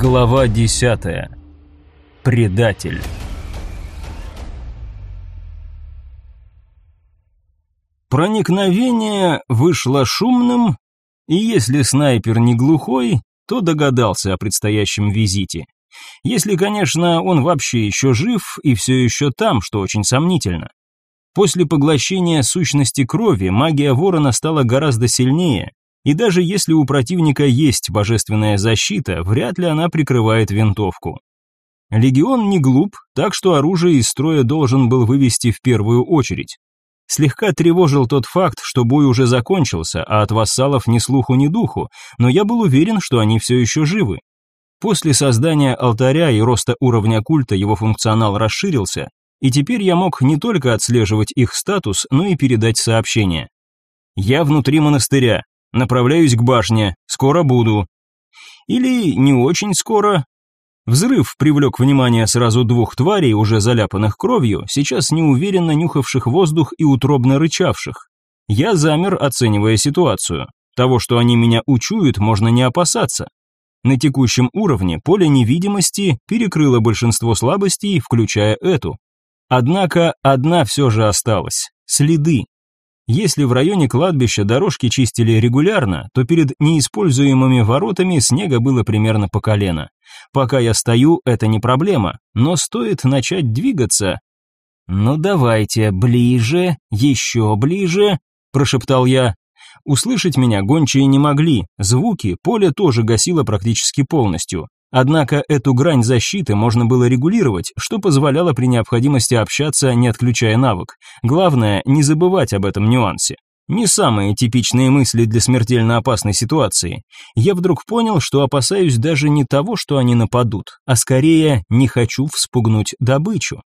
Глава 10. Предатель. Проникновение вышло шумным, и если снайпер не глухой, то догадался о предстоящем визите. Если, конечно, он вообще еще жив и все еще там, что очень сомнительно. После поглощения сущности крови магия ворона стала гораздо сильнее, и даже если у противника есть божественная защита, вряд ли она прикрывает винтовку. Легион не глуп, так что оружие из строя должен был вывести в первую очередь. Слегка тревожил тот факт, что бой уже закончился, а от вассалов ни слуху, ни духу, но я был уверен, что они все еще живы. После создания алтаря и роста уровня культа его функционал расширился, и теперь я мог не только отслеживать их статус, но и передать сообщение. «Я внутри монастыря. Направляюсь к башне, скоро буду. Или не очень скоро. Взрыв привлек внимание сразу двух тварей, уже заляпанных кровью, сейчас неуверенно нюхавших воздух и утробно рычавших. Я замер, оценивая ситуацию. Того, что они меня учуют, можно не опасаться. На текущем уровне поле невидимости перекрыло большинство слабостей, включая эту. Однако одна все же осталась – следы. Если в районе кладбища дорожки чистили регулярно, то перед неиспользуемыми воротами снега было примерно по колено. Пока я стою, это не проблема, но стоит начать двигаться. «Ну давайте, ближе, еще ближе», – прошептал я. Услышать меня гончие не могли, звуки поле тоже гасило практически полностью. Однако эту грань защиты можно было регулировать, что позволяло при необходимости общаться, не отключая навык. Главное, не забывать об этом нюансе. Не самые типичные мысли для смертельно опасной ситуации. Я вдруг понял, что опасаюсь даже не того, что они нападут, а скорее не хочу вспугнуть добычу.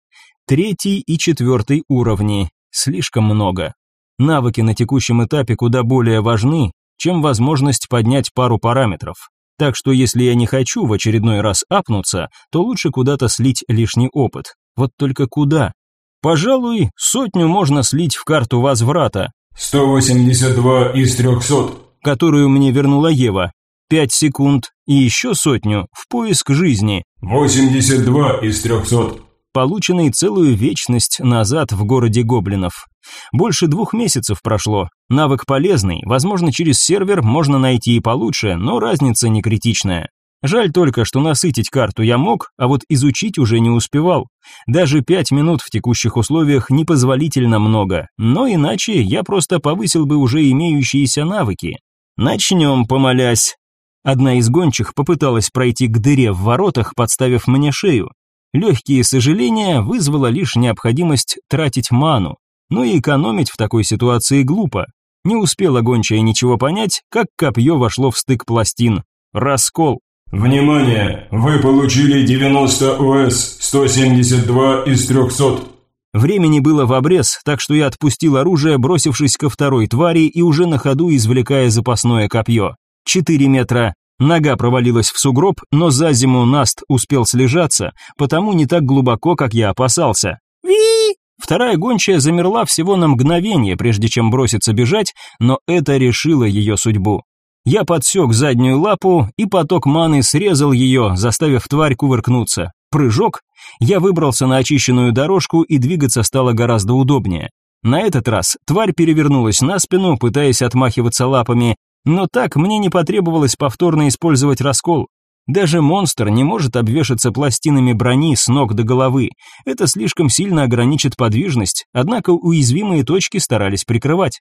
Третий и четвертый уровни. Слишком много. Навыки на текущем этапе куда более важны, чем возможность поднять пару параметров. Так что если я не хочу в очередной раз апнуться, то лучше куда-то слить лишний опыт. Вот только куда? Пожалуй, сотню можно слить в карту возврата. 182 из 300. Которую мне вернула Ева. 5 секунд и еще сотню в поиск жизни. 82 из 300. Полученный целую вечность назад в городе гоблинов. Больше двух месяцев прошло. Навык полезный, возможно, через сервер можно найти и получше, но разница не критичная. Жаль только, что насытить карту я мог, а вот изучить уже не успевал. Даже пять минут в текущих условиях непозволительно много, но иначе я просто повысил бы уже имеющиеся навыки. Начнем, помолясь. Одна из гончих попыталась пройти к дыре в воротах, подставив мне шею. Легкие сожаления вызвала лишь необходимость тратить ману но и экономить в такой ситуации глупо. Не успела гончая ничего понять, как копье вошло в стык пластин. Раскол. «Внимание! Вы получили 90 ОС, 172 из 300». Времени было в обрез, так что я отпустил оружие, бросившись ко второй твари и уже на ходу извлекая запасное копье. Четыре метра. Нога провалилась в сугроб, но за зиму Наст успел слежаться, потому не так глубоко, как я опасался. «Ви!» Вторая гончая замерла всего на мгновение, прежде чем броситься бежать, но это решило ее судьбу. Я подсек заднюю лапу, и поток маны срезал ее, заставив тварь кувыркнуться. Прыжок. Я выбрался на очищенную дорожку, и двигаться стало гораздо удобнее. На этот раз тварь перевернулась на спину, пытаясь отмахиваться лапами, но так мне не потребовалось повторно использовать раскол. Даже монстр не может обвешаться пластинами брони с ног до головы. Это слишком сильно ограничит подвижность, однако уязвимые точки старались прикрывать.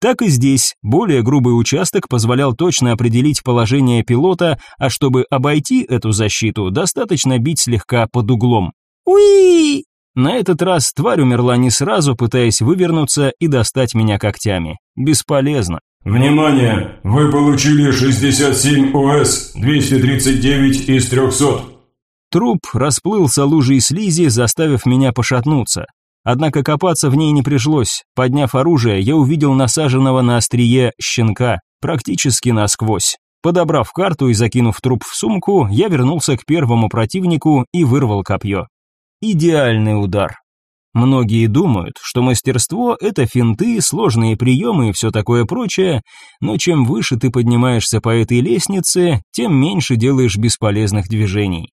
Так и здесь, более грубый участок позволял точно определить положение пилота, а чтобы обойти эту защиту, достаточно бить слегка под углом. Уи! На этот раз тварь умерла не сразу, пытаясь вывернуться и достать меня когтями. Бесполезно. Внимание! Вы получили 67 ОС-239 из 300. Труп расплылся лужей слизи, заставив меня пошатнуться. Однако копаться в ней не пришлось. Подняв оружие, я увидел насаженного на острие щенка, практически насквозь. Подобрав карту и закинув труп в сумку, я вернулся к первому противнику и вырвал копье. Идеальный удар. Многие думают, что мастерство – это финты, сложные приемы и все такое прочее, но чем выше ты поднимаешься по этой лестнице, тем меньше делаешь бесполезных движений.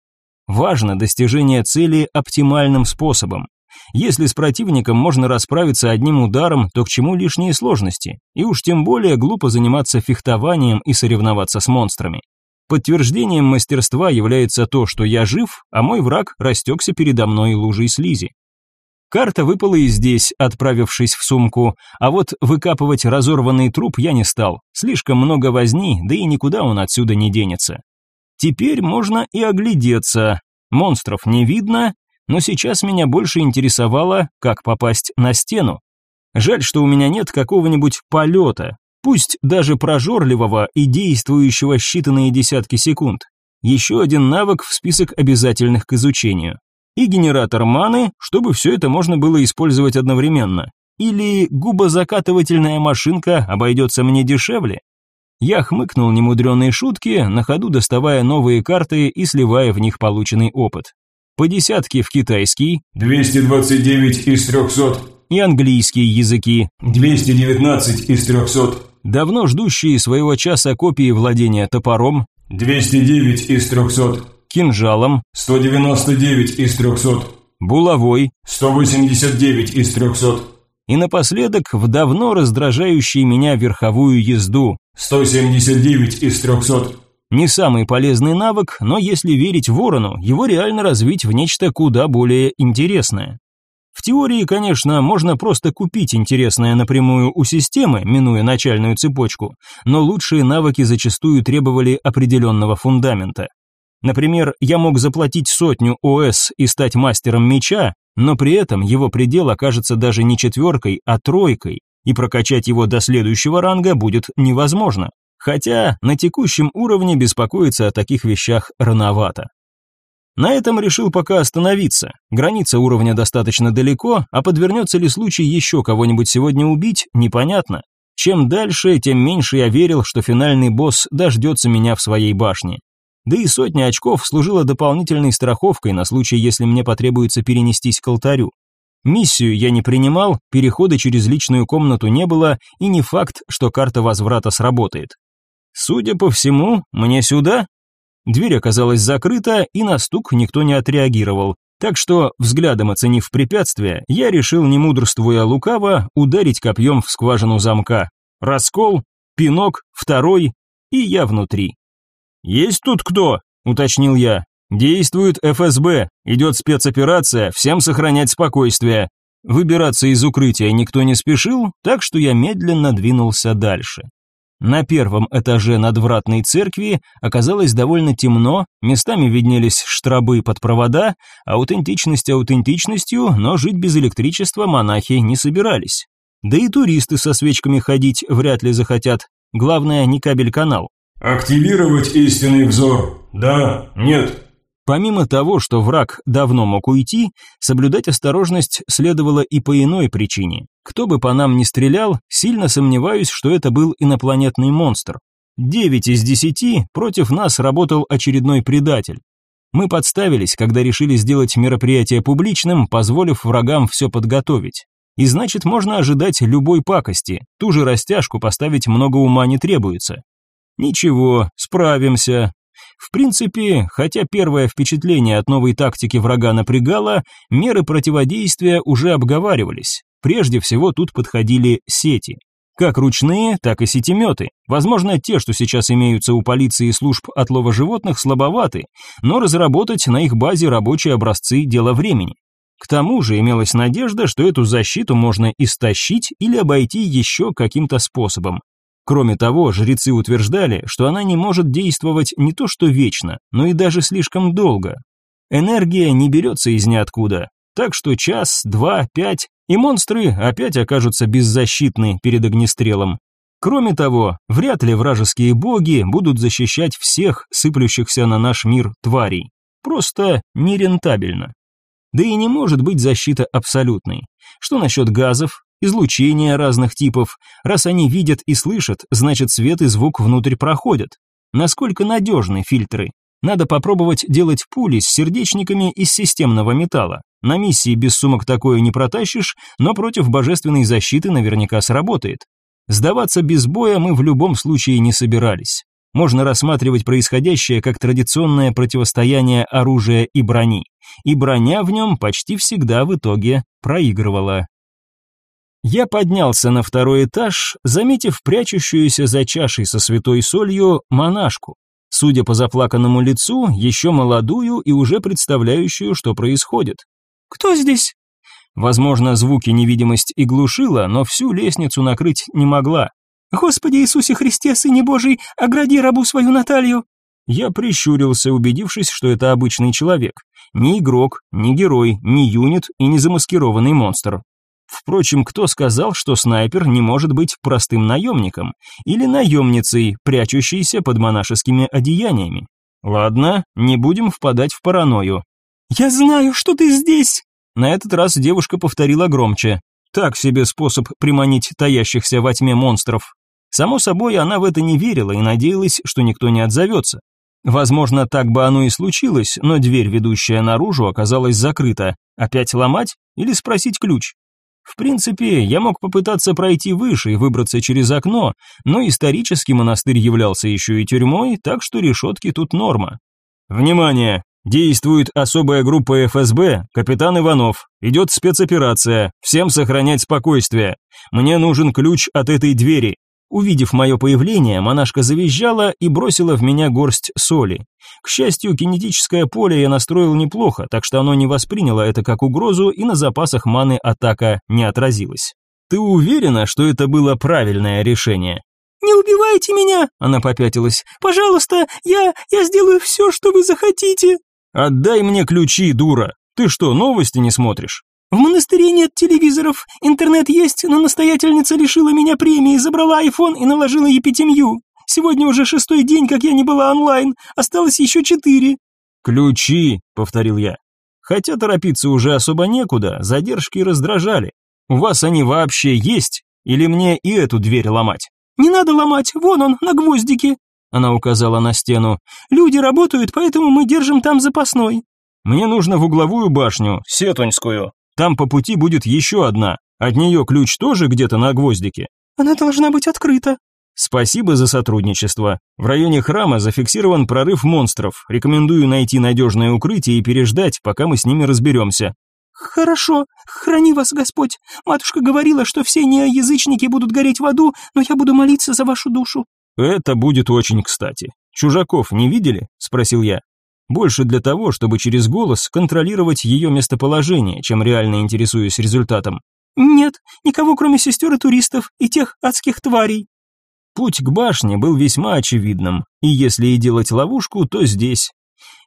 Важно достижение цели оптимальным способом. Если с противником можно расправиться одним ударом, то к чему лишние сложности? И уж тем более глупо заниматься фехтованием и соревноваться с монстрами. Подтверждением мастерства является то, что я жив, а мой враг растекся передо мной лужей слизи. Карта выпала и здесь, отправившись в сумку, а вот выкапывать разорванный труп я не стал. Слишком много возни, да и никуда он отсюда не денется. Теперь можно и оглядеться. Монстров не видно, но сейчас меня больше интересовало, как попасть на стену. Жаль, что у меня нет какого-нибудь полета, пусть даже прожорливого и действующего считанные десятки секунд. Еще один навык в список обязательных к изучению и генератор маны, чтобы все это можно было использовать одновременно. Или губозакатывательная машинка обойдется мне дешевле? Я хмыкнул немудреные шутки, на ходу доставая новые карты и сливая в них полученный опыт. По десятке в китайский 229 из 300 и английские языки 219 из 300, давно ждущие своего часа копии владения топором 209 из 300 кинжалом 199 из 300, булавой 189 из 300 и напоследок в давно раздражающей меня верховую езду 179 из 300. Не самый полезный навык, но если верить Ворону, его реально развить в нечто куда более интересное. В теории, конечно, можно просто купить интересное напрямую у системы, минуя начальную цепочку, но лучшие навыки зачастую требовали определенного фундамента. Например, я мог заплатить сотню ОС и стать мастером меча, но при этом его предел окажется даже не четверкой, а тройкой, и прокачать его до следующего ранга будет невозможно. Хотя на текущем уровне беспокоиться о таких вещах рановато. На этом решил пока остановиться. Граница уровня достаточно далеко, а подвернется ли случай еще кого-нибудь сегодня убить, непонятно. Чем дальше, тем меньше я верил, что финальный босс дождется меня в своей башне. Да и сотня очков служила дополнительной страховкой на случай, если мне потребуется перенестись к алтарю. Миссию я не принимал, перехода через личную комнату не было, и не факт, что карта возврата сработает. Судя по всему, мне сюда. Дверь оказалась закрыта, и на стук никто не отреагировал. Так что, взглядом оценив препятствие, я решил, не мудрствуя лукаво, ударить копьем в скважину замка. Раскол, пинок, второй, и я внутри. «Есть тут кто?» – уточнил я. «Действует ФСБ, идет спецоперация, всем сохранять спокойствие». Выбираться из укрытия никто не спешил, так что я медленно двинулся дальше. На первом этаже надвратной церкви оказалось довольно темно, местами виднелись штрабы под провода, а аутентичность аутентичностью, но жить без электричества монахи не собирались. Да и туристы со свечками ходить вряд ли захотят, главное не кабель-канал. «Активировать истинный взор? Да? Нет?» Помимо того, что враг давно мог уйти, соблюдать осторожность следовало и по иной причине. Кто бы по нам ни стрелял, сильно сомневаюсь, что это был инопланетный монстр. Девять из десяти против нас работал очередной предатель. Мы подставились, когда решили сделать мероприятие публичным, позволив врагам все подготовить. И значит, можно ожидать любой пакости. Ту же растяжку поставить много ума не требуется. Ничего, справимся. В принципе, хотя первое впечатление от новой тактики врага напрягало, меры противодействия уже обговаривались. Прежде всего тут подходили сети. Как ручные, так и сетеметы. Возможно, те, что сейчас имеются у полиции и служб отлова животных, слабоваты, но разработать на их базе рабочие образцы – дело времени. К тому же имелась надежда, что эту защиту можно истощить или обойти еще каким-то способом. Кроме того, жрецы утверждали, что она не может действовать не то что вечно, но и даже слишком долго. Энергия не берется из ниоткуда, так что час, два, пять, и монстры опять окажутся беззащитны перед огнестрелом. Кроме того, вряд ли вражеские боги будут защищать всех сыплющихся на наш мир тварей. Просто нерентабельно. Да и не может быть защита абсолютной. Что насчет газов? Излучения разных типов. Раз они видят и слышат, значит свет и звук внутрь проходят. Насколько надежны фильтры? Надо попробовать делать пули с сердечниками из системного металла. На миссии без сумок такое не протащишь, но против божественной защиты наверняка сработает. Сдаваться без боя мы в любом случае не собирались. Можно рассматривать происходящее как традиционное противостояние оружия и брони. И броня в нем почти всегда в итоге проигрывала я поднялся на второй этаж, заметив прячущуюся за чашей со святой солью монашку. Судя по заплаканному лицу, еще молодую и уже представляющую, что происходит. «Кто здесь?» Возможно, звуки невидимость и глушила, но всю лестницу накрыть не могла. «Господи Иисусе Христе, Сыне Божий, огради рабу свою Наталью!» Я прищурился, убедившись, что это обычный человек. Ни игрок, ни герой, ни юнит и не замаскированный монстр. Впрочем, кто сказал, что снайпер не может быть простым наемником или наемницей, прячущейся под монашескими одеяниями? Ладно, не будем впадать в паранойю. «Я знаю, что ты здесь!» На этот раз девушка повторила громче. Так себе способ приманить таящихся во тьме монстров. Само собой, она в это не верила и надеялась, что никто не отзовется. Возможно, так бы оно и случилось, но дверь, ведущая наружу, оказалась закрыта. Опять ломать или спросить ключ? В принципе, я мог попытаться пройти выше и выбраться через окно, но исторический монастырь являлся еще и тюрьмой, так что решетки тут норма. Внимание! Действует особая группа ФСБ, капитан Иванов. Идет спецоперация, всем сохранять спокойствие. Мне нужен ключ от этой двери. Увидев мое появление, монашка завизжала и бросила в меня горсть соли. К счастью, кинетическое поле я настроил неплохо, так что оно не восприняло это как угрозу и на запасах маны атака не отразилась. «Ты уверена, что это было правильное решение?» «Не убивайте меня!» – она попятилась. «Пожалуйста, я... я сделаю все, что вы захотите!» «Отдай мне ключи, дура! Ты что, новости не смотришь?» В монастыре нет телевизоров, интернет есть, но настоятельница лишила меня премии, забрала айфон и наложила епитемью. Сегодня уже шестой день, как я не была онлайн, осталось еще четыре». «Ключи», — повторил я. Хотя торопиться уже особо некуда, задержки раздражали. «У вас они вообще есть? Или мне и эту дверь ломать?» «Не надо ломать, вон он, на гвоздике», — она указала на стену. «Люди работают, поэтому мы держим там запасной». «Мне нужно в угловую башню, сетуньскую», там по пути будет еще одна. От нее ключ тоже где-то на гвоздике. Она должна быть открыта. Спасибо за сотрудничество. В районе храма зафиксирован прорыв монстров. Рекомендую найти надежное укрытие и переждать, пока мы с ними разберемся. «Хорошо, храни вас Господь. Матушка говорила, что все неоязычники будут гореть в аду, но я буду молиться за вашу душу». «Это будет очень кстати. Чужаков не видели?» – спросил я больше для того, чтобы через голос контролировать ее местоположение, чем реально интересуюсь результатом. «Нет, никого кроме сестер и туристов, и тех адских тварей». Путь к башне был весьма очевидным, и если и делать ловушку, то здесь.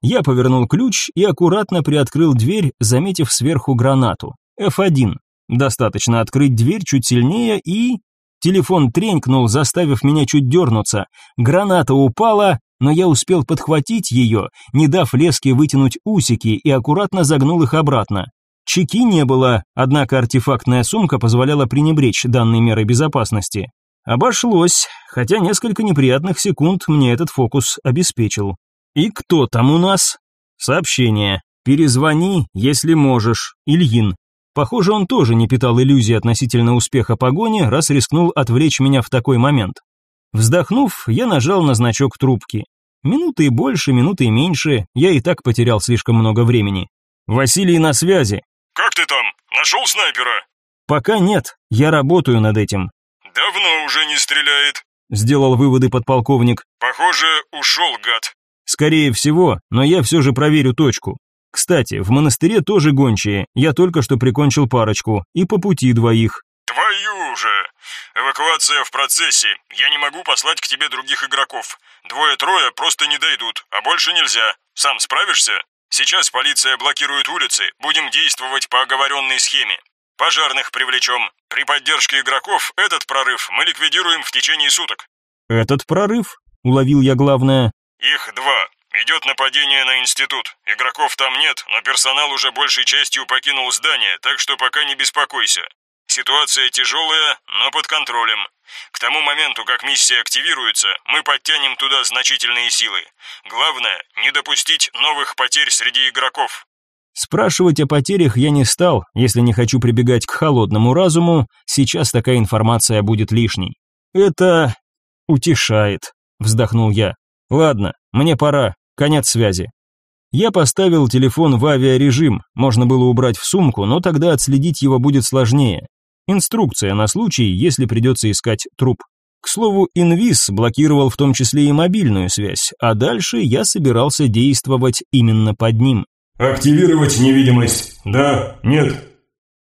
Я повернул ключ и аккуратно приоткрыл дверь, заметив сверху гранату. F1. Достаточно открыть дверь чуть сильнее и... Телефон тренькнул, заставив меня чуть дернуться. Граната упала, но я успел подхватить ее, не дав леске вытянуть усики и аккуратно загнул их обратно. Чеки не было, однако артефактная сумка позволяла пренебречь данной мерой безопасности. Обошлось, хотя несколько неприятных секунд мне этот фокус обеспечил. «И кто там у нас?» «Сообщение. Перезвони, если можешь. Ильин». Похоже, он тоже не питал иллюзий относительно успеха погони, раз рискнул отвлечь меня в такой момент. Вздохнув, я нажал на значок трубки. Минуты и больше, минуты и меньше, я и так потерял слишком много времени. Василий на связи. «Как ты там? Нашел снайпера?» «Пока нет, я работаю над этим». «Давно уже не стреляет», — сделал выводы подполковник. «Похоже, ушел гад». «Скорее всего, но я все же проверю точку. Кстати, в монастыре тоже гончие, я только что прикончил парочку, и по пути двоих». «Твою же! Эвакуация в процессе, я не могу послать к тебе других игроков. Двое-трое просто не дойдут, а больше нельзя. Сам справишься? Сейчас полиция блокирует улицы, будем действовать по оговоренной схеме. Пожарных привлечем. При поддержке игроков этот прорыв мы ликвидируем в течение суток». «Этот прорыв?» — уловил я главное. «Их два. Идет нападение на институт. Игроков там нет, но персонал уже большей частью покинул здание, так что пока не беспокойся. Ситуация тяжелая, но под контролем. К тому моменту, как миссия активируется, мы подтянем туда значительные силы. Главное, не допустить новых потерь среди игроков. Спрашивать о потерях я не стал, если не хочу прибегать к холодному разуму, сейчас такая информация будет лишней. Это утешает, вздохнул я. Ладно, мне пора, конец связи. Я поставил телефон в авиарежим, можно было убрать в сумку, но тогда отследить его будет сложнее. Инструкция на случай, если придется искать труп. К слову, инвиз блокировал в том числе и мобильную связь, а дальше я собирался действовать именно под ним. «Активировать невидимость. Да, нет».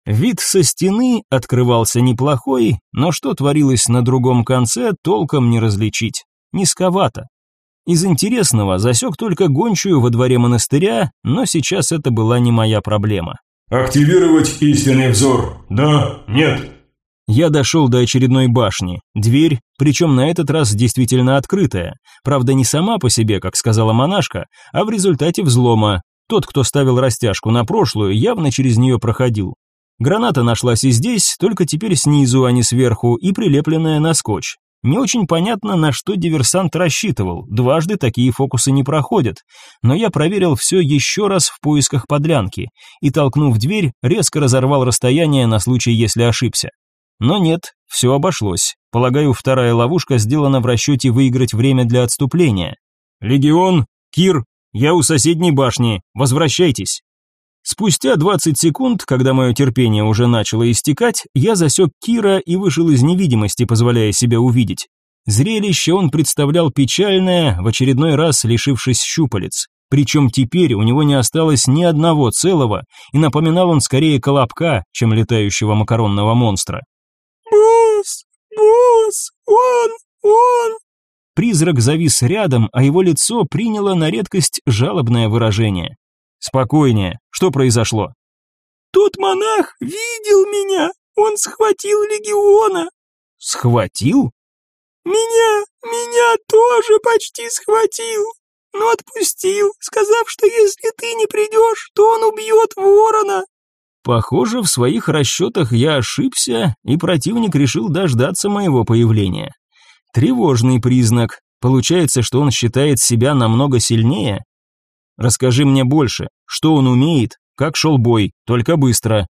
Вид со стены открывался неплохой, но что творилось на другом конце, толком не различить. Низковато. Из интересного засек только гончую во дворе монастыря, но сейчас это была не моя проблема. «Активировать истинный взор. Да? Нет?» Я дошел до очередной башни. Дверь, причем на этот раз действительно открытая. Правда, не сама по себе, как сказала монашка, а в результате взлома. Тот, кто ставил растяжку на прошлую, явно через нее проходил. Граната нашлась и здесь, только теперь снизу, а не сверху, и прилепленная на скотч. Не очень понятно, на что диверсант рассчитывал, дважды такие фокусы не проходят. Но я проверил все еще раз в поисках подлянки и, толкнув дверь, резко разорвал расстояние на случай, если ошибся. Но нет, все обошлось. Полагаю, вторая ловушка сделана в расчете выиграть время для отступления. «Легион, Кир, я у соседней башни, возвращайтесь!» Спустя 20 секунд, когда мое терпение уже начало истекать, я засек Кира и вышел из невидимости, позволяя себя увидеть. Зрелище он представлял печальное, в очередной раз лишившись щупалец. Причем теперь у него не осталось ни одного целого, и напоминал он скорее колобка, чем летающего макаронного монстра. «Босс! Босс! Он! Он!» Призрак завис рядом, а его лицо приняло на редкость жалобное выражение. Спокойнее, что произошло? Тот монах видел меня, он схватил легиона. Схватил? Меня, меня тоже почти схватил, но отпустил, сказав, что если ты не придешь, то он убьет ворона. Похоже, в своих расчетах я ошибся, и противник решил дождаться моего появления. Тревожный признак. Получается, что он считает себя намного сильнее Расскажи мне больше, что он умеет, как шел бой, только быстро.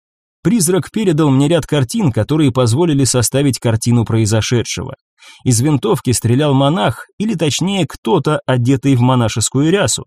Призрак передал мне ряд картин, которые позволили составить картину произошедшего. Из винтовки стрелял монах, или точнее кто-то, одетый в монашескую рясу.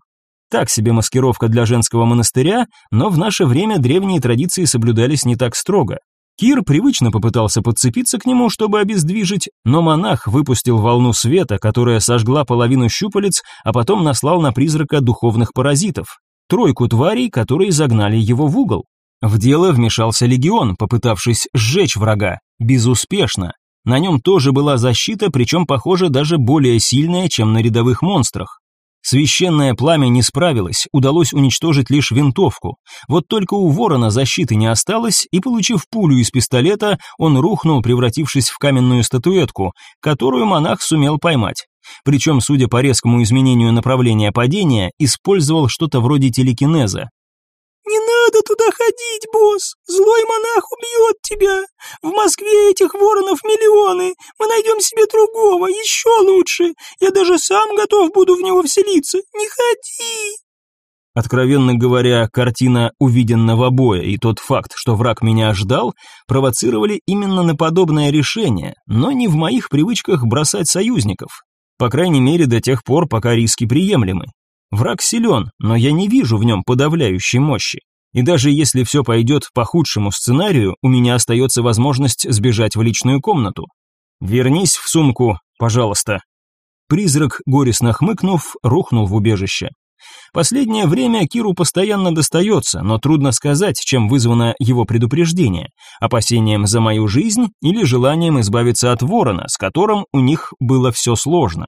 Так себе маскировка для женского монастыря, но в наше время древние традиции соблюдались не так строго. Кир привычно попытался подцепиться к нему, чтобы обездвижить, но монах выпустил волну света, которая сожгла половину щупалец, а потом наслал на призрака духовных паразитов, тройку тварей, которые загнали его в угол. В дело вмешался легион, попытавшись сжечь врага, безуспешно. На нем тоже была защита, причем, похоже, даже более сильная, чем на рядовых монстрах. Священное пламя не справилось, удалось уничтожить лишь винтовку. Вот только у ворона защиты не осталось, и, получив пулю из пистолета, он рухнул, превратившись в каменную статуэтку, которую монах сумел поймать. Причем, судя по резкому изменению направления падения, использовал что-то вроде телекинеза туда ходить, босс! Злой монах убьет тебя! В Москве этих воронов миллионы! Мы найдем себе другого, еще лучше! Я даже сам готов буду в него вселиться! Не ходи!» Откровенно говоря, картина увиденного боя и тот факт, что враг меня ждал, провоцировали именно на подобное решение, но не в моих привычках бросать союзников. По крайней мере, до тех пор, пока риски приемлемы. Враг силен, но я не вижу в нем подавляющей мощи. И даже если все пойдет по худшему сценарию, у меня остается возможность сбежать в личную комнату. Вернись в сумку, пожалуйста. Призрак, горестно хмыкнув, рухнул в убежище. Последнее время Киру постоянно достается, но трудно сказать, чем вызвано его предупреждение – опасением за мою жизнь или желанием избавиться от ворона, с которым у них было все сложно.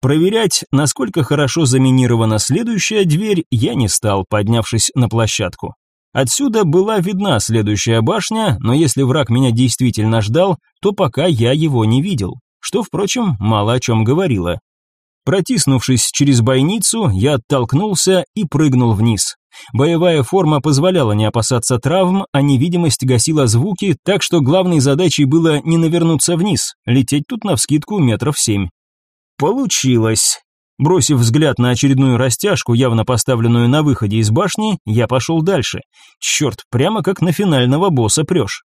Проверять, насколько хорошо заминирована следующая дверь, я не стал, поднявшись на площадку. Отсюда была видна следующая башня, но если враг меня действительно ждал, то пока я его не видел, что, впрочем, мало о чем говорило. Протиснувшись через бойницу, я оттолкнулся и прыгнул вниз. Боевая форма позволяла не опасаться травм, а невидимость гасила звуки, так что главной задачей было не навернуться вниз, лететь тут навскидку метров семь. Получилось. Бросив взгляд на очередную растяжку, явно поставленную на выходе из башни, я пошел дальше. Черт, прямо как на финального босса прешь.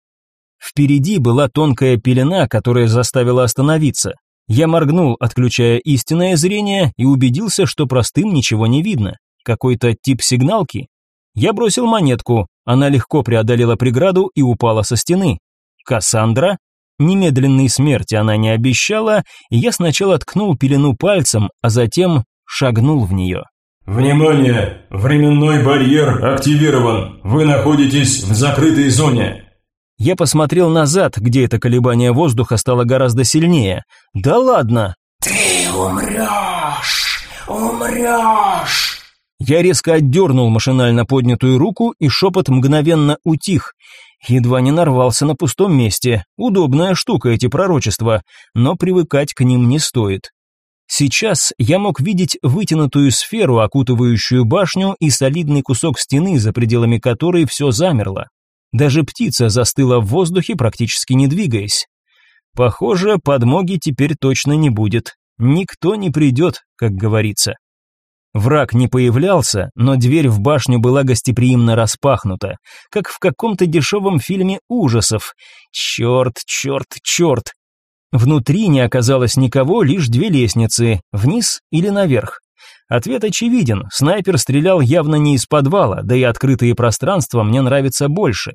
Впереди была тонкая пелена, которая заставила остановиться. Я моргнул, отключая истинное зрение, и убедился, что простым ничего не видно. Какой-то тип сигналки. Я бросил монетку, она легко преодолела преграду и упала со стены. Кассандра? Немедленной смерти она не обещала, и я сначала ткнул пелену пальцем, а затем шагнул в нее. «Внимание! Временной барьер активирован! Вы находитесь в закрытой зоне!» Я посмотрел назад, где это колебание воздуха стало гораздо сильнее. «Да ладно!» «Ты умрешь! Умрешь!» Я резко отдернул машинально поднятую руку, и шепот мгновенно утих. Едва не нарвался на пустом месте. Удобная штука эти пророчества, но привыкать к ним не стоит. Сейчас я мог видеть вытянутую сферу, окутывающую башню, и солидный кусок стены, за пределами которой все замерло. Даже птица застыла в воздухе, практически не двигаясь. Похоже, подмоги теперь точно не будет. Никто не придет, как говорится. Враг не появлялся, но дверь в башню была гостеприимно распахнута, как в каком-то дешевом фильме ужасов. Черт, черт, черт! Внутри не оказалось никого, лишь две лестницы, вниз или наверх. Ответ очевиден, снайпер стрелял явно не из подвала, да и открытые пространства мне нравятся больше.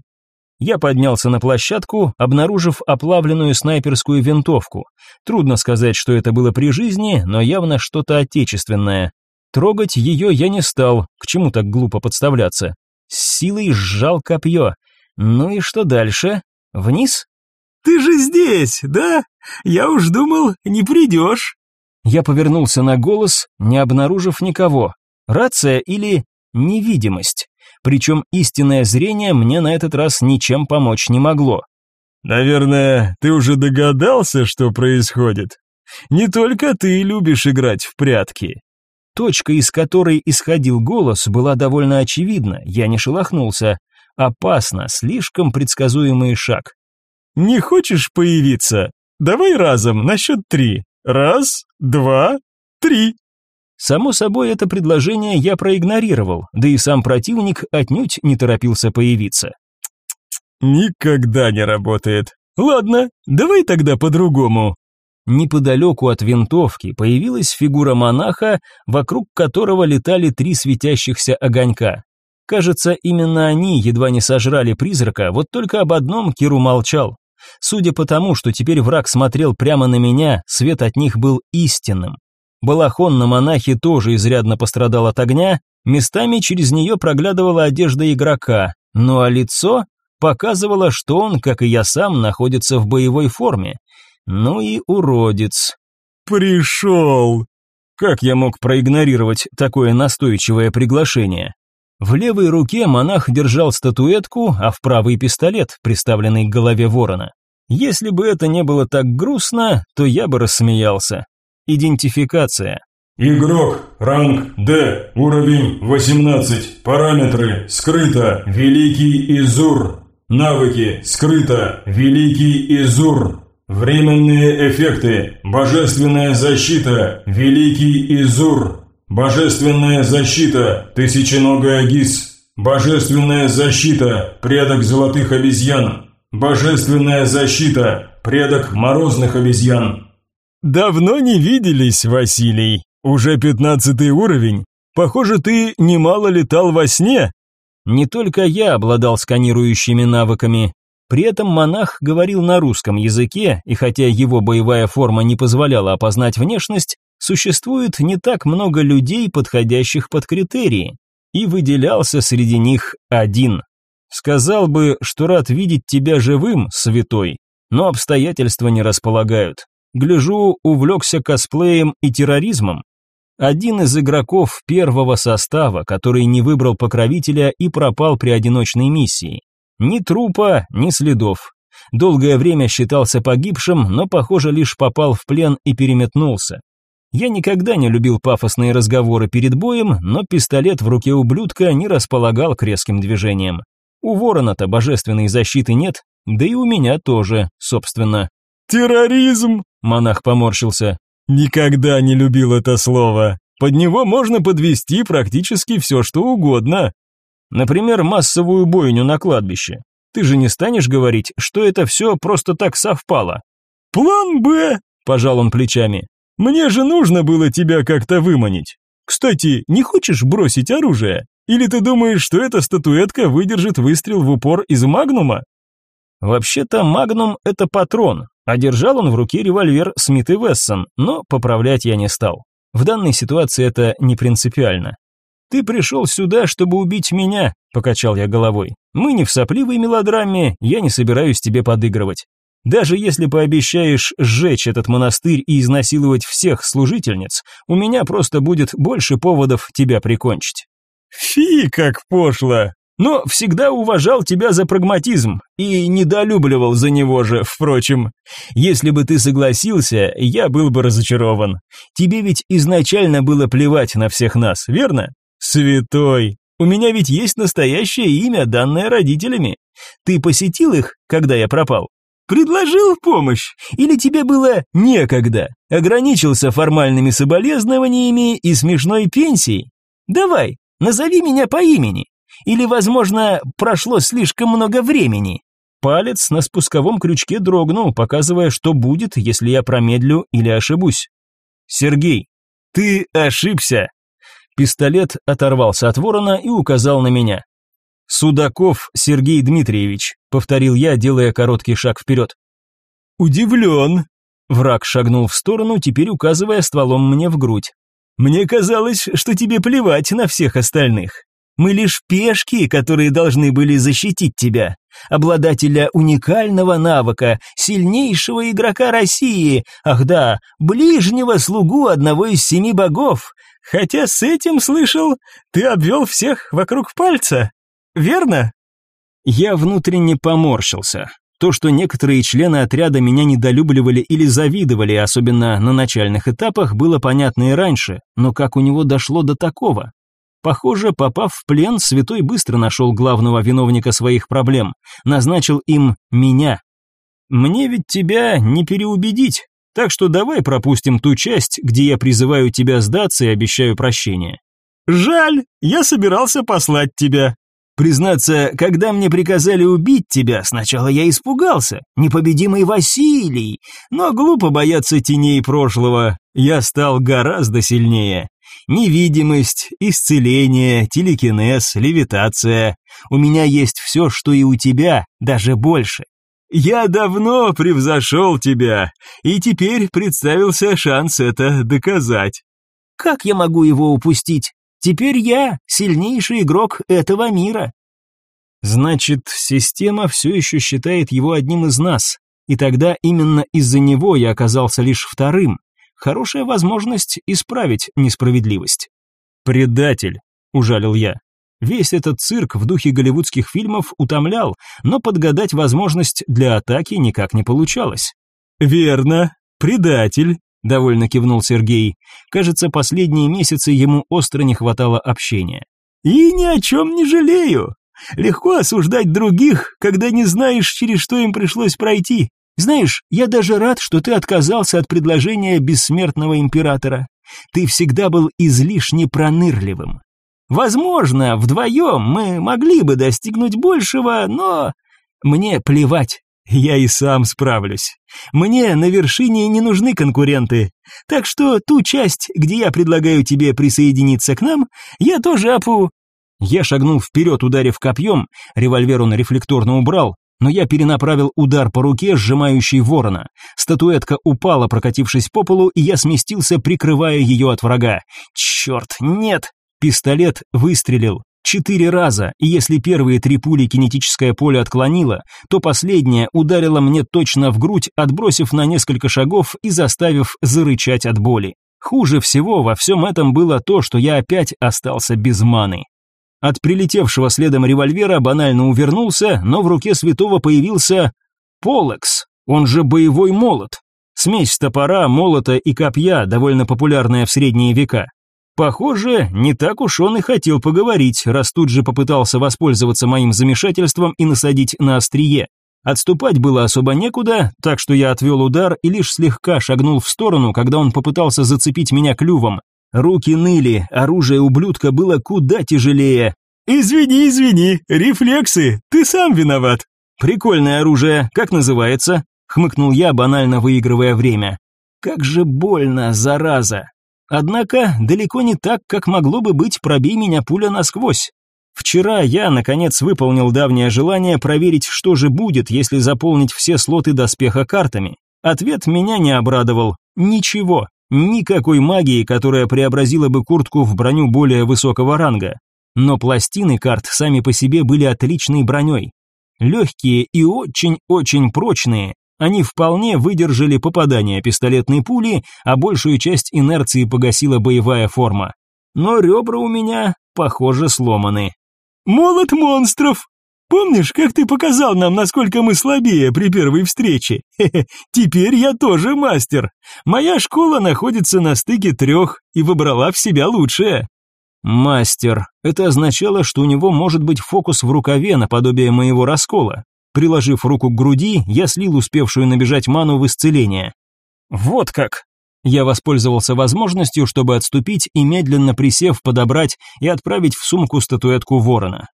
Я поднялся на площадку, обнаружив оплавленную снайперскую винтовку. Трудно сказать, что это было при жизни, но явно что-то отечественное. Трогать ее я не стал, к чему так глупо подставляться. С силой сжал копье. Ну и что дальше? Вниз? «Ты же здесь, да? Я уж думал, не придешь». Я повернулся на голос, не обнаружив никого. Рация или невидимость? Причем истинное зрение мне на этот раз ничем помочь не могло. «Наверное, ты уже догадался, что происходит? Не только ты любишь играть в прятки. Точка, из которой исходил голос, была довольно очевидна, я не шелохнулся. Опасно, слишком предсказуемый шаг. «Не хочешь появиться? Давай разом, на счет три. Раз, два, три». Само собой, это предложение я проигнорировал, да и сам противник отнюдь не торопился появиться. «Никогда не работает. Ладно, давай тогда по-другому. Неподалеку от винтовки появилась фигура монаха, вокруг которого летали три светящихся огонька. Кажется, именно они едва не сожрали призрака, вот только об одном Киру молчал. Судя по тому, что теперь враг смотрел прямо на меня, свет от них был истинным. Балахон на монахе тоже изрядно пострадал от огня, местами через нее проглядывала одежда игрока, ну а лицо показывало, что он, как и я сам, находится в боевой форме. Ну и уродец. «Пришел!» Как я мог проигнорировать такое настойчивое приглашение? В левой руке монах держал статуэтку, а в правый пистолет, приставленный к голове ворона. Если бы это не было так грустно, то я бы рассмеялся. Идентификация. Игрок, ранг D, уровень 18, параметры, скрыто, Великий Изур. Навыки, скрыто, Великий Изур. Временные эффекты. Божественная защита. Великий Изур. Божественная защита. Тысяченогая Гис. Божественная защита. Предок золотых обезьян. Божественная защита. Предок морозных обезьян. Давно не виделись, Василий. Уже пятнадцатый уровень. Похоже, ты немало летал во сне. Не только я обладал сканирующими навыками, при этом монах говорил на русском языке, и хотя его боевая форма не позволяла опознать внешность, существует не так много людей, подходящих под критерии, и выделялся среди них один. Сказал бы, что рад видеть тебя живым, святой, но обстоятельства не располагают. Гляжу, увлекся косплеем и терроризмом. Один из игроков первого состава, который не выбрал покровителя и пропал при одиночной миссии. Ни трупа, ни следов. Долгое время считался погибшим, но, похоже, лишь попал в плен и переметнулся. Я никогда не любил пафосные разговоры перед боем, но пистолет в руке ублюдка не располагал к резким движениям. У ворона-то божественной защиты нет, да и у меня тоже, собственно. «Терроризм!» – монах поморщился. «Никогда не любил это слово. Под него можно подвести практически все, что угодно. Например, массовую бойню на кладбище. Ты же не станешь говорить, что это все просто так совпало. «План Б!» – пожал он плечами. «Мне же нужно было тебя как-то выманить. Кстати, не хочешь бросить оружие? Или ты думаешь, что эта статуэтка выдержит выстрел в упор из магнума?» Вообще-то магнум – это патрон, а держал он в руке револьвер Смит и Вессон, но поправлять я не стал. В данной ситуации это не принципиально. «Ты пришел сюда, чтобы убить меня», — покачал я головой. «Мы не в сопливой мелодраме, я не собираюсь тебе подыгрывать. Даже если пообещаешь сжечь этот монастырь и изнасиловать всех служительниц, у меня просто будет больше поводов тебя прикончить». «Фи, как пошло!» «Но всегда уважал тебя за прагматизм и недолюбливал за него же, впрочем. Если бы ты согласился, я был бы разочарован. Тебе ведь изначально было плевать на всех нас, верно? «Святой! У меня ведь есть настоящее имя, данное родителями. Ты посетил их, когда я пропал? Предложил помощь? Или тебе было некогда? Ограничился формальными соболезнованиями и смешной пенсией? Давай, назови меня по имени. Или, возможно, прошло слишком много времени?» Палец на спусковом крючке дрогнул, показывая, что будет, если я промедлю или ошибусь. «Сергей, ты ошибся!» Пистолет оторвался от ворона и указал на меня. «Судаков Сергей Дмитриевич», — повторил я, делая короткий шаг вперед. «Удивлен». Враг шагнул в сторону, теперь указывая стволом мне в грудь. «Мне казалось, что тебе плевать на всех остальных. Мы лишь пешки, которые должны были защитить тебя, обладателя уникального навыка, сильнейшего игрока России, ах да, ближнего слугу одного из семи богов, Хотя с этим, слышал, ты обвел всех вокруг пальца, верно?» Я внутренне поморщился. То, что некоторые члены отряда меня недолюбливали или завидовали, особенно на начальных этапах, было понятно и раньше, но как у него дошло до такого? Похоже, попав в плен, святой быстро нашел главного виновника своих проблем, назначил им меня. «Мне ведь тебя не переубедить», так что давай пропустим ту часть, где я призываю тебя сдаться и обещаю прощение. Жаль, я собирался послать тебя. Признаться, когда мне приказали убить тебя, сначала я испугался. Непобедимый Василий. Но глупо бояться теней прошлого. Я стал гораздо сильнее. Невидимость, исцеление, телекинез, левитация. У меня есть все, что и у тебя, даже больше. Я давно превзошел тебя, и теперь представился шанс это доказать. Как я могу его упустить? Теперь я сильнейший игрок этого мира. Значит, система все еще считает его одним из нас, и тогда именно из-за него я оказался лишь вторым. Хорошая возможность исправить несправедливость. Предатель, ужалил я. Весь этот цирк в духе голливудских фильмов утомлял, но подгадать возможность для атаки никак не получалось. «Верно, предатель», — довольно кивнул Сергей. Кажется, последние месяцы ему остро не хватало общения. «И ни о чем не жалею. Легко осуждать других, когда не знаешь, через что им пришлось пройти. Знаешь, я даже рад, что ты отказался от предложения бессмертного императора. Ты всегда был излишне пронырливым. Возможно, вдвоем мы могли бы достигнуть большего, но... Мне плевать, я и сам справлюсь. Мне на вершине не нужны конкуренты. Так что ту часть, где я предлагаю тебе присоединиться к нам, я тоже опу... Я шагнул вперед, ударив копьем, револьвер он рефлекторно убрал, но я перенаправил удар по руке, сжимающей ворона. Статуэтка упала, прокатившись по полу, и я сместился, прикрывая ее от врага. «Черт, нет!» Пистолет выстрелил четыре раза, и если первые три пули кинетическое поле отклонило, то последняя ударила мне точно в грудь, отбросив на несколько шагов и заставив зарычать от боли. Хуже всего во всем этом было то, что я опять остался без маны. От прилетевшего следом револьвера банально увернулся, но в руке святого появился полекс, он же боевой молот. Смесь топора, молота и копья, довольно популярная в средние века. Похоже, не так уж он и хотел поговорить, раз тут же попытался воспользоваться моим замешательством и насадить на острие. Отступать было особо некуда, так что я отвел удар и лишь слегка шагнул в сторону, когда он попытался зацепить меня клювом. Руки ныли, оружие ублюдка было куда тяжелее. «Извини, извини, рефлексы, ты сам виноват». «Прикольное оружие, как называется?» — хмыкнул я, банально выигрывая время. «Как же больно, зараза!» Однако далеко не так, как могло бы быть «пробей меня пуля насквозь». Вчера я, наконец, выполнил давнее желание проверить, что же будет, если заполнить все слоты доспеха картами. Ответ меня не обрадовал. Ничего. Никакой магии, которая преобразила бы куртку в броню более высокого ранга. Но пластины карт сами по себе были отличной броней. Легкие и очень-очень прочные, они вполне выдержали попадание пистолетной пули, а большую часть инерции погасила боевая форма. Но ребра у меня, похоже, сломаны. «Молот монстров!» Помнишь, как ты показал нам, насколько мы слабее при первой встрече? Хе -хе, теперь я тоже мастер. Моя школа находится на стыке трех и выбрала в себя лучшее. Мастер. Это означало, что у него может быть фокус в рукаве наподобие моего раскола. Приложив руку к груди, я слил успевшую набежать ману в исцеление. «Вот как!» Я воспользовался возможностью, чтобы отступить и медленно присев подобрать и отправить в сумку статуэтку ворона.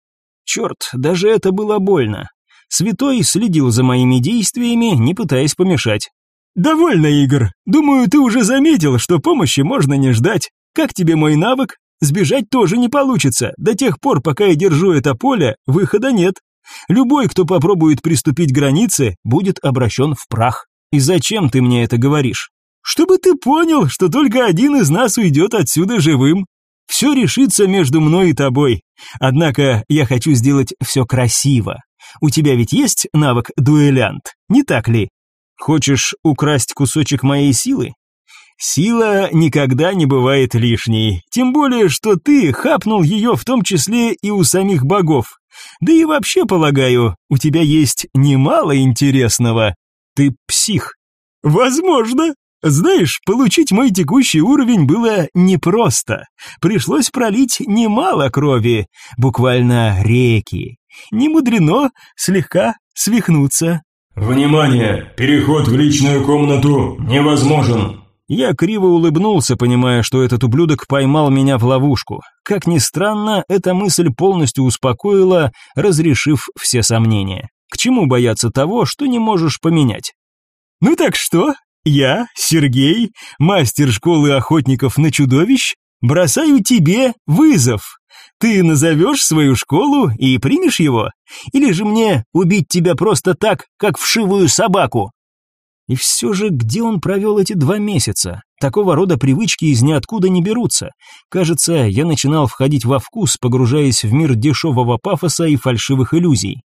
Черт, даже это было больно. Святой следил за моими действиями, не пытаясь помешать. «Довольно, Игорь. Думаю, ты уже заметил, что помощи можно не ждать. Как тебе мой навык? Сбежать тоже не получится. До тех пор, пока я держу это поле, выхода нет. Любой, кто попробует приступить к границе, будет обращен в прах. И зачем ты мне это говоришь? Чтобы ты понял, что только один из нас уйдет отсюда живым. Все решится между мной и тобой. Однако я хочу сделать все красиво. У тебя ведь есть навык дуэлянт, не так ли? Хочешь украсть кусочек моей силы? Сила никогда не бывает лишней, тем более, что ты хапнул ее в том числе и у самих богов. Да и вообще, полагаю, у тебя есть немало интересного. Ты псих. Возможно. Знаешь, получить мой текущий уровень было непросто. Пришлось пролить немало крови, буквально реки. Не мудрено слегка свихнуться. «Внимание! Переход в личную комнату невозможен!» Я криво улыбнулся, понимая, что этот ублюдок поймал меня в ловушку. Как ни странно, эта мысль полностью успокоила, разрешив все сомнения. К чему бояться того, что не можешь поменять? Ну так что? Я, Сергей, мастер школы охотников на чудовищ, бросаю тебе вызов. Ты назовешь свою школу и примешь его? Или же мне убить тебя просто так, как вшивую собаку? И все же, где он провел эти два месяца? Такого рода привычки из ниоткуда не берутся. Кажется, я начинал входить во вкус, погружаясь в мир дешевого пафоса и фальшивых иллюзий.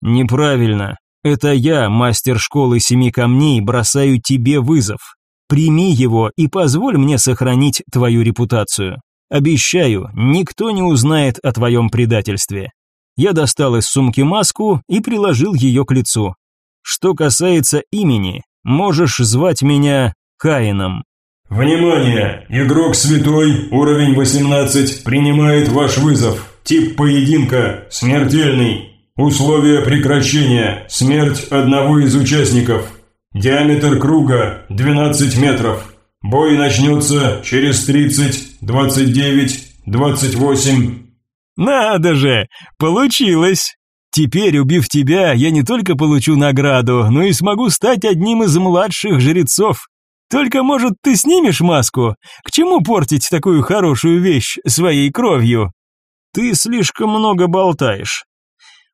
Неправильно. Это я, мастер школы семи камней, бросаю тебе вызов. Прими его и позволь мне сохранить твою репутацию. Обещаю, никто не узнает о твоем предательстве. Я достал из сумки маску и приложил ее к лицу. Что касается имени, можешь звать меня Каином. Внимание! Игрок святой, уровень 18, принимает ваш вызов. Тип поединка – смертельный. Условия прекращения – смерть одного из участников. Диаметр круга – 12 метров. Бой начнется через 30, 29, 28. «Надо же! Получилось!» Теперь, убив тебя, я не только получу награду, но и смогу стать одним из младших жрецов. Только, может, ты снимешь маску? К чему портить такую хорошую вещь своей кровью? Ты слишком много болтаешь.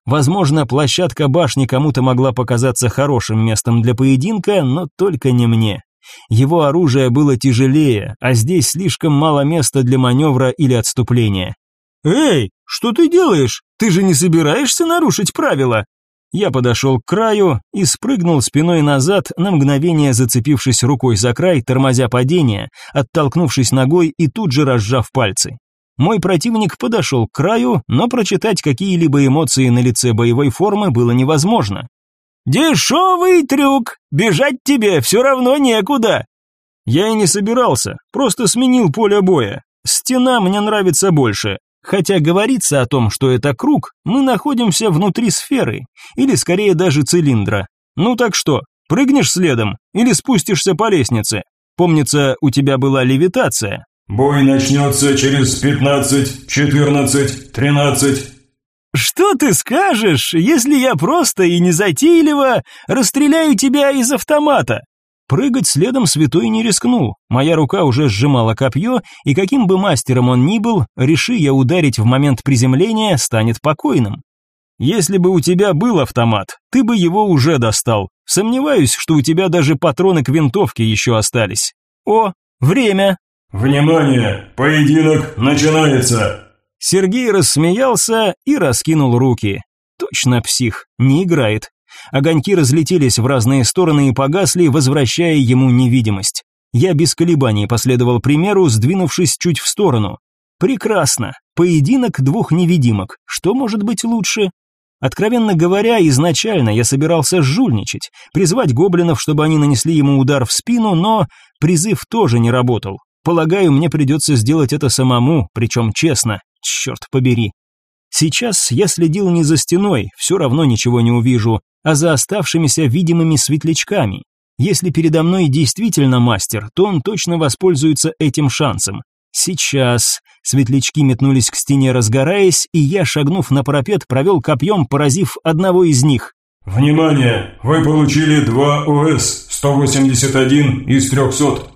Возможно, площадка башни кому-то могла показаться хорошим местом для поединка, но только не мне. Его оружие было тяжелее, а здесь слишком мало места для маневра или отступления. «Эй, что ты делаешь? Ты же не собираешься нарушить правила?» Я подошел к краю и спрыгнул спиной назад, на мгновение зацепившись рукой за край, тормозя падение, оттолкнувшись ногой и тут же разжав пальцы. Мой противник подошел к краю, но прочитать какие-либо эмоции на лице боевой формы было невозможно. «Дешевый трюк! Бежать тебе все равно некуда!» Я и не собирался, просто сменил поле боя. Стена мне нравится больше, Хотя говорится о том, что это круг, мы находимся внутри сферы, или скорее даже цилиндра. Ну так что, прыгнешь следом или спустишься по лестнице? Помнится, у тебя была левитация. Бой начнется через 15, 14, 13. Что ты скажешь, если я просто и незатейливо расстреляю тебя из автомата? Прыгать следом святой не рискнул. Моя рука уже сжимала копье, и каким бы мастером он ни был, реши я ударить в момент приземления, станет покойным. Если бы у тебя был автомат, ты бы его уже достал. Сомневаюсь, что у тебя даже патроны к винтовке еще остались. О, время. Внимание, поединок начинается. Сергей рассмеялся и раскинул руки. Точно псих, не играет. Огоньки разлетелись в разные стороны и погасли, возвращая ему невидимость. Я без колебаний последовал примеру, сдвинувшись чуть в сторону. Прекрасно. Поединок двух невидимок. Что может быть лучше? Откровенно говоря, изначально я собирался жульничать, призвать гоблинов, чтобы они нанесли ему удар в спину, но призыв тоже не работал. Полагаю, мне придется сделать это самому, причем честно. Черт побери. Сейчас я следил не за стеной, все равно ничего не увижу, а за оставшимися видимыми светлячками. Если передо мной действительно мастер, то он точно воспользуется этим шансом. Сейчас светлячки метнулись к стене, разгораясь, и я, шагнув на парапет, провел копьем, поразив одного из них. «Внимание! Вы получили два ОС, 181 из 300».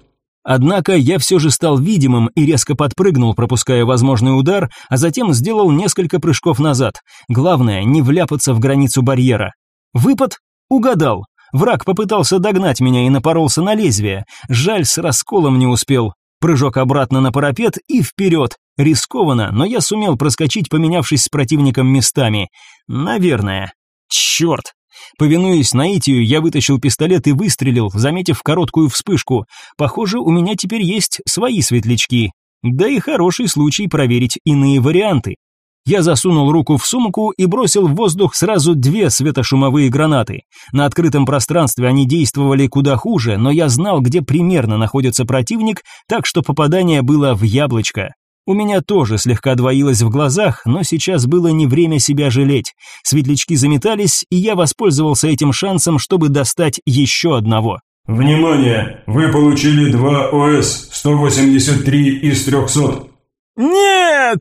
Однако я все же стал видимым и резко подпрыгнул, пропуская возможный удар, а затем сделал несколько прыжков назад. Главное, не вляпаться в границу барьера. Выпад? Угадал. Враг попытался догнать меня и напоролся на лезвие. Жаль, с расколом не успел. Прыжок обратно на парапет и вперед. Рискованно, но я сумел проскочить, поменявшись с противником местами. Наверное. Черт! Повинуясь наитию, я вытащил пистолет и выстрелил, заметив короткую вспышку. Похоже, у меня теперь есть свои светлячки. Да и хороший случай проверить иные варианты. Я засунул руку в сумку и бросил в воздух сразу две светошумовые гранаты. На открытом пространстве они действовали куда хуже, но я знал, где примерно находится противник, так что попадание было в яблочко. У меня тоже слегка двоилось в глазах, но сейчас было не время себя жалеть. Светлячки заметались, и я воспользовался этим шансом, чтобы достать еще одного. «Внимание! Вы получили два ОС, 183 из 300!» «Нет!»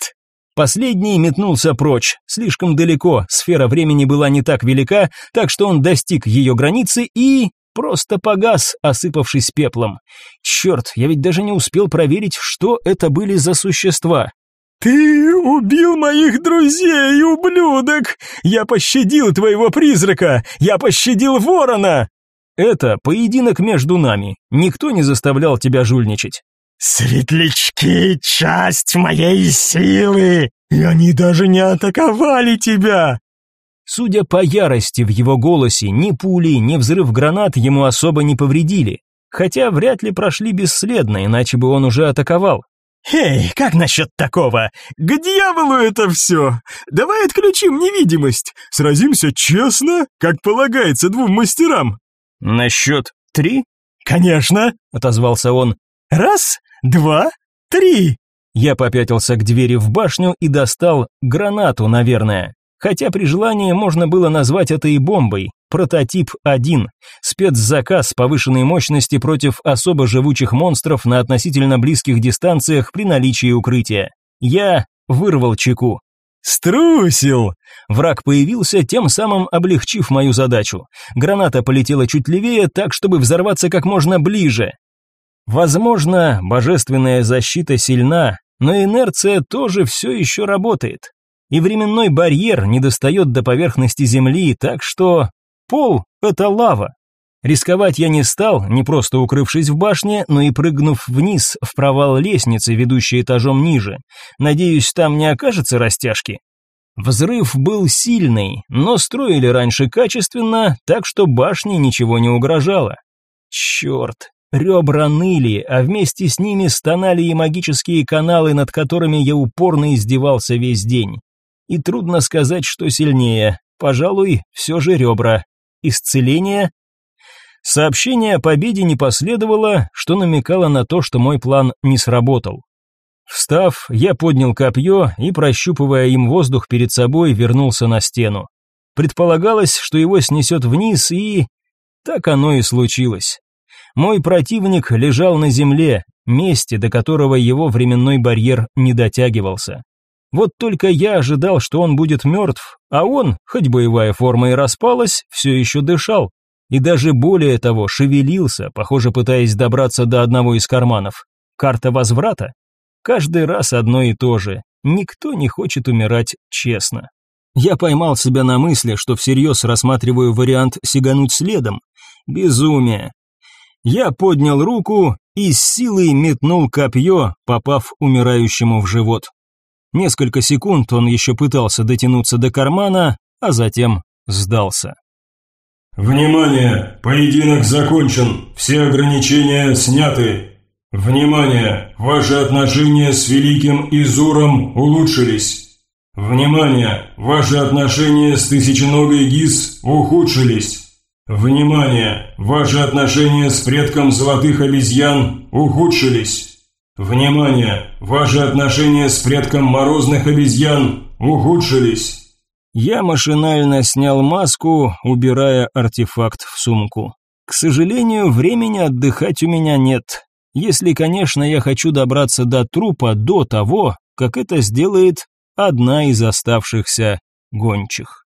Последний метнулся прочь, слишком далеко, сфера времени была не так велика, так что он достиг ее границы и... просто погас, осыпавшись пеплом. Черт, я ведь даже не успел проверить, что это были за существа. «Ты убил моих друзей, ублюдок! Я пощадил твоего призрака! Я пощадил ворона!» «Это поединок между нами. Никто не заставлял тебя жульничать. «Светлячки — часть моей силы, и они даже не атаковали тебя!» Судя по ярости в его голосе, ни пули, ни взрыв гранат ему особо не повредили, хотя вряд ли прошли бесследно, иначе бы он уже атаковал. «Эй, как насчет такого? К дьяволу это все! Давай отключим невидимость! Сразимся честно, как полагается двум мастерам!» «На счет три?» «Конечно!» — отозвался он. «Раз, два, три!» Я попятился к двери в башню и достал гранату, наверное. Хотя при желании можно было назвать это и бомбой. Прототип 1. Спецзаказ повышенной мощности против особо живучих монстров на относительно близких дистанциях при наличии укрытия. Я вырвал чеку. «Струсил!» Враг появился, тем самым облегчив мою задачу. Граната полетела чуть левее, так, чтобы взорваться как можно ближе. Возможно, божественная защита сильна, но инерция тоже все еще работает. И временной барьер не достает до поверхности Земли, так что... Пол — это лава. Рисковать я не стал, не просто укрывшись в башне, но и прыгнув вниз, в провал лестницы, ведущей этажом ниже. Надеюсь, там не окажется растяжки. Взрыв был сильный, но строили раньше качественно, так что башне ничего не угрожало. Черт, Ребра ныли, а вместе с ними стонали и магические каналы, над которыми я упорно издевался весь день. И трудно сказать, что сильнее. Пожалуй, все же ребра. Исцеление? Сообщение о победе не последовало, что намекало на то, что мой план не сработал. Встав, я поднял копье и, прощупывая им воздух перед собой, вернулся на стену. Предполагалось, что его снесет вниз, и... Так оно и случилось. Мой противник лежал на земле, месте, до которого его временной барьер не дотягивался. Вот только я ожидал, что он будет мертв, а он, хоть боевая форма и распалась, все еще дышал. И даже более того, шевелился, похоже, пытаясь добраться до одного из карманов. Карта возврата? Каждый раз одно и то же. Никто не хочет умирать честно. Я поймал себя на мысли, что всерьез рассматриваю вариант сигануть следом. Безумие. Я поднял руку и с силой метнул копье, попав умирающему в живот. Несколько секунд он еще пытался дотянуться до кармана, а затем сдался. «Внимание! Поединок закончен! Все ограничения сняты! Внимание! Ваши отношения с Великим Изуром улучшились! Внимание! Ваши отношения с Тысяченогой Гиз ухудшились!» Внимание! Ваши отношения с предком золотых обезьян ухудшились. Внимание! Ваши отношения с предком морозных обезьян ухудшились. Я машинально снял маску, убирая артефакт в сумку. К сожалению, времени отдыхать у меня нет. Если, конечно, я хочу добраться до трупа до того, как это сделает одна из оставшихся гончих.